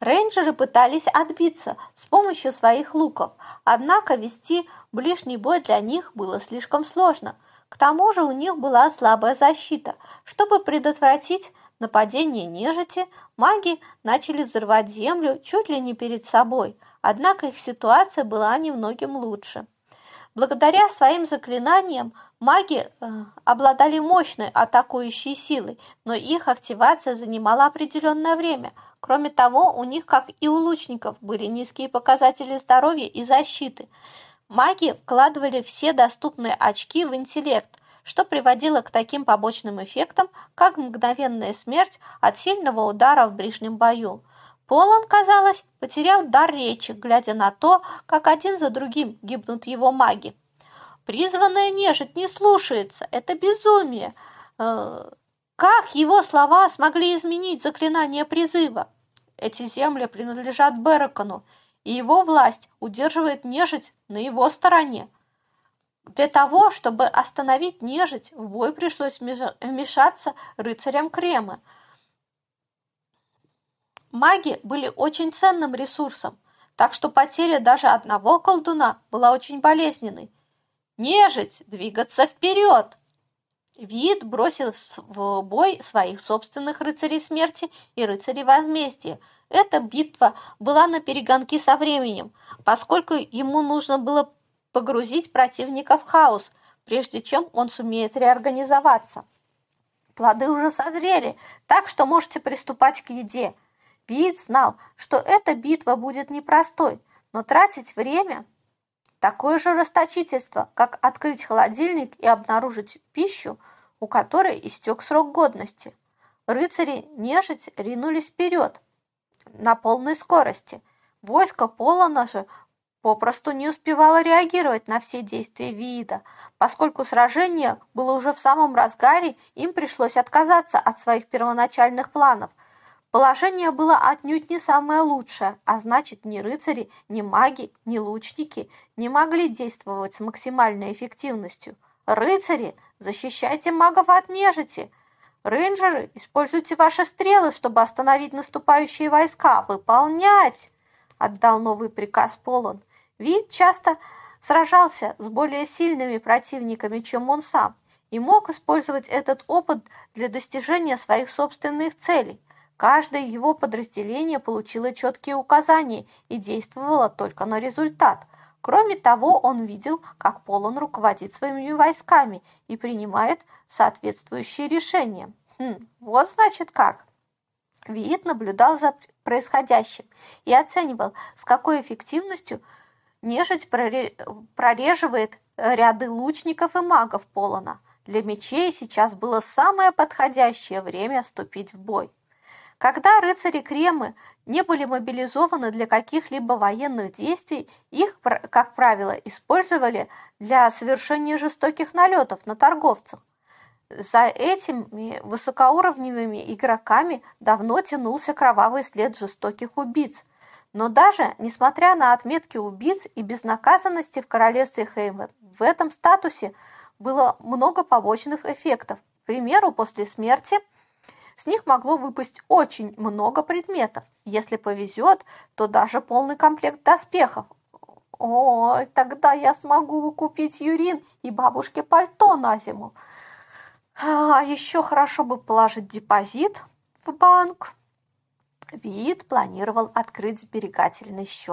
Рейнджеры пытались отбиться с помощью своих луков, однако вести ближний бой для них было слишком сложно. К тому же у них была слабая защита. Чтобы предотвратить нападение нежити, маги начали взрывать землю чуть ли не перед собой, однако их ситуация была немногим лучше. Благодаря своим заклинаниям маги э, обладали мощной атакующей силой, но их активация занимала определенное время. Кроме того, у них, как и у лучников, были низкие показатели здоровья и защиты. Маги вкладывали все доступные очки в интеллект, что приводило к таким побочным эффектам, как мгновенная смерть от сильного удара в ближнем бою. Полон, казалось, потерял дар речи, глядя на то, как один за другим гибнут его маги. Призванная нежить не слушается, это безумие. Э, как его слова смогли изменить заклинание призыва? Эти земли принадлежат Беракону, и его власть удерживает нежить на его стороне. Для того, чтобы остановить нежить, в бой пришлось вмешаться рыцарям Кремы – Маги были очень ценным ресурсом, так что потеря даже одного колдуна была очень болезненной. Нежить, двигаться вперед! Вид бросил в бой своих собственных рыцарей смерти и рыцарей возмездия. Эта битва была на перегонки со временем, поскольку ему нужно было погрузить противника в хаос, прежде чем он сумеет реорганизоваться. Плоды уже созрели, так что можете приступать к еде – Пит знал, что эта битва будет непростой, но тратить время – такое же расточительство, как открыть холодильник и обнаружить пищу, у которой истек срок годности. Рыцари нежить ринулись вперед на полной скорости. Войско Полона же попросту не успевало реагировать на все действия Виида. Поскольку сражение было уже в самом разгаре, им пришлось отказаться от своих первоначальных планов – Положение было отнюдь не самое лучшее, а значит, ни рыцари, ни маги, ни лучники не могли действовать с максимальной эффективностью. Рыцари, защищайте магов от нежити! Рейнджеры, используйте ваши стрелы, чтобы остановить наступающие войска. Выполнять! Отдал новый приказ Полон. Вид часто сражался с более сильными противниками, чем он сам, и мог использовать этот опыт для достижения своих собственных целей. Каждое его подразделение получило четкие указания и действовало только на результат. Кроме того, он видел, как Полон руководит своими войсками и принимает соответствующие решения. Хм, вот значит как. Виит наблюдал за происходящим и оценивал, с какой эффективностью нежить прореживает ряды лучников и магов Полона. Для мечей сейчас было самое подходящее время вступить в бой. Когда рыцари Кремы не были мобилизованы для каких-либо военных действий, их, как правило, использовали для совершения жестоких налетов на торговцев. За этими высокоуровневыми игроками давно тянулся кровавый след жестоких убийц. Но даже несмотря на отметки убийц и безнаказанности в королевстве Хейвен, в этом статусе было много побочных эффектов. К примеру, после смерти – с них могло выпасть очень много предметов. Если повезет, то даже полный комплект доспехов. Ой, тогда я смогу купить Юрин и бабушке пальто на зиму. А еще хорошо бы положить депозит в банк. Вид планировал открыть сберегательный счет.